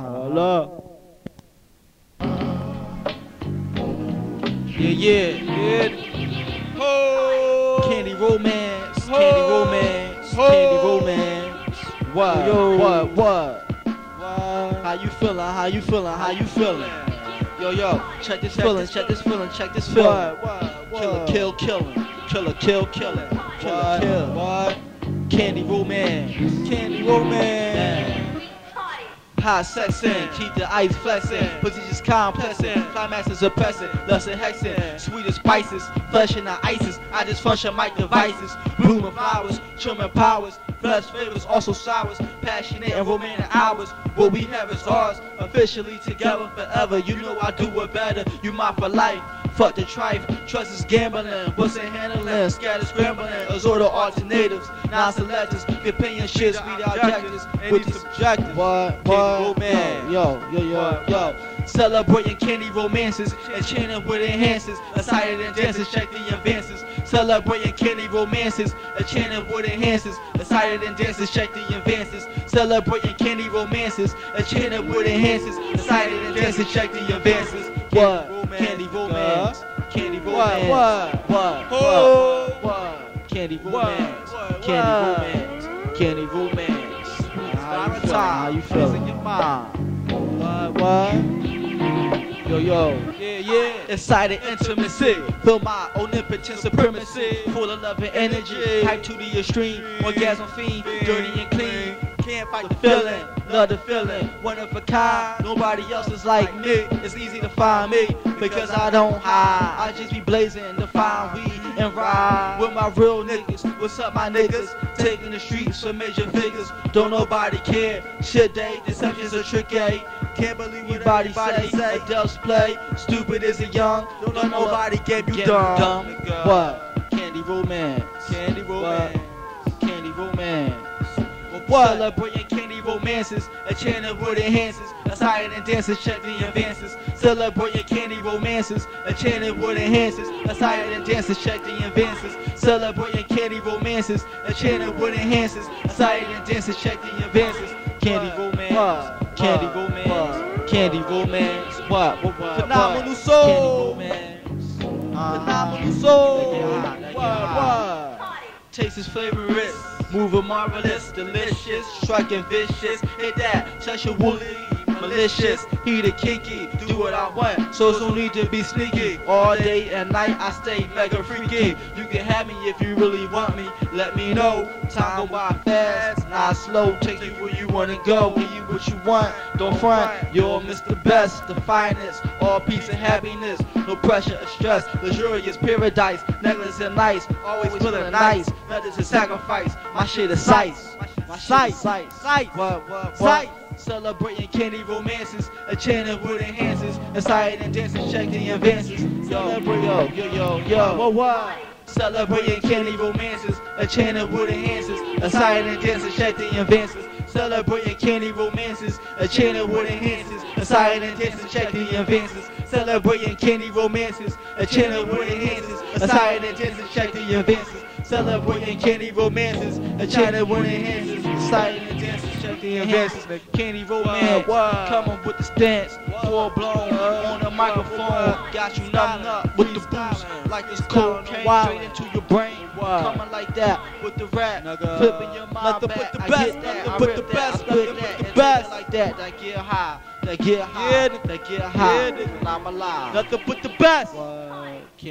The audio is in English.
Hold up. Yeah, yeah, yeah. Oh. Candy romance, candy romance, candy romance. What? Yo. What? What? What? How you feeling? How you feeling? How you feeling? Yo, yo, check this feeling, check this feeling, check this feeling. What? What? Killer, What? kill, killing. Killer, kill, killing. Killer, kill. What? Candy romance. Candy romance. High sexing, keep the ice flexing, pussy just complexing, climax is oppressing, lust and hexing, sweetest spices, flesh and the ices, I just function my devices, blooming flowers, trimming powers, flesh favors, also sours, passionate and romantic hours, what we have is ours, officially together forever, you know I do it better, you mine for life, fuck the trife, trust is gambling, what's in handling, scatter scrambling, exhort alternatives, non-selectors, companionship, speed objectives, with the subjectives. What? What? romance. Yo, yo, yo, yo. Celebrating candy romances and chanting with enhances. Excited and dances, check the advances. Celebrating candy romances and chanting with enhances. Excited and dances, check the advances. Celebrating candy romances and chanting with enhances. Excited and dances, check the advances. What? Candy romance. Candy What? romance. What? What? What? What? Candy What? romance. What? Candy What? romance. Candy romance. How you feeling? How you It's in feeling? your mind. What? What? Yo, yo. Yeah, yeah. Excited intimacy. Feel my omnipotent supremacy. Full of love and energy. Hype to the extreme. Orgasm fiend. Dirty and clean. Can't fight the feeling. Love the feeling. One of a kind. Nobody else is like me. It's easy to find me. Because I don't hide. I just be blazing to find weed and ride. With my real niggas. What's up, my niggas? Taking the streets for major figures. Don't nobody care. Shit, they deception's a trick, eh? Can't believe what everybody say. Adults play. Stupid is a young. Don't let nobody get you dumb. What? Candy romance. Candy romance. What? Celebrating candy romances. A channel with enhances. Excited and dances. Check the advances. Celebrating candy romances. A channel with enhances. Excited and dances. Check the advances. Celebrating candy romances. A channel with enhances. Excited and dances. Check the advances. Candy romance. Candy romance. Candy romance. What? What? What? Phenomenal soul. Candy. Phenomenal soul. They get hot, they get What? What? Taste is flavorous, moving marvelous, delicious, striking vicious. Hit that, sexual woolly, malicious, he the kinky, do what I want, so it's no need to be sneaky. All day and night I stay mega freaky. You can have me if you really want me, let me know. Time go by fast, not slow, take you where you wanna go, give you what you want. Don't front, you're Mr. Best, the finest, all peace and happiness, no pressure or stress, luxurious paradise, necklace and nice, always feeling nice, nothing's a sacrifice, my shit is sights, my shit is sights, sights, What? What? sights. Celebrating candy romances, a channel with enhances, excited and dancing, check the advances. Celebrate, yo, yo, yo, yo. What? What? Celebrating candy romances, a channel with enhances, excited and dancing, check the advances. Celebrating candy romances, a channel with enhances, excited and dancing, check the advances. Celebrating candy romances, a channel with enhances, excited and dancing, check the advances. Celebrating candy romances, a channel with enhances, excited and dancing, check the advances. Candy romance, coming with the stance, full blown on the microphone, got you numbed up with the boost, like it's cocaine straight into your brain. Coming like that with the rap, flipping your mind Nothing back. but the I best, get that, nothing I but rip the that, best, I nothing but that, the best. like that. That get high, that get high, Yeah, that get high. And I'm alive. Nothing but the best.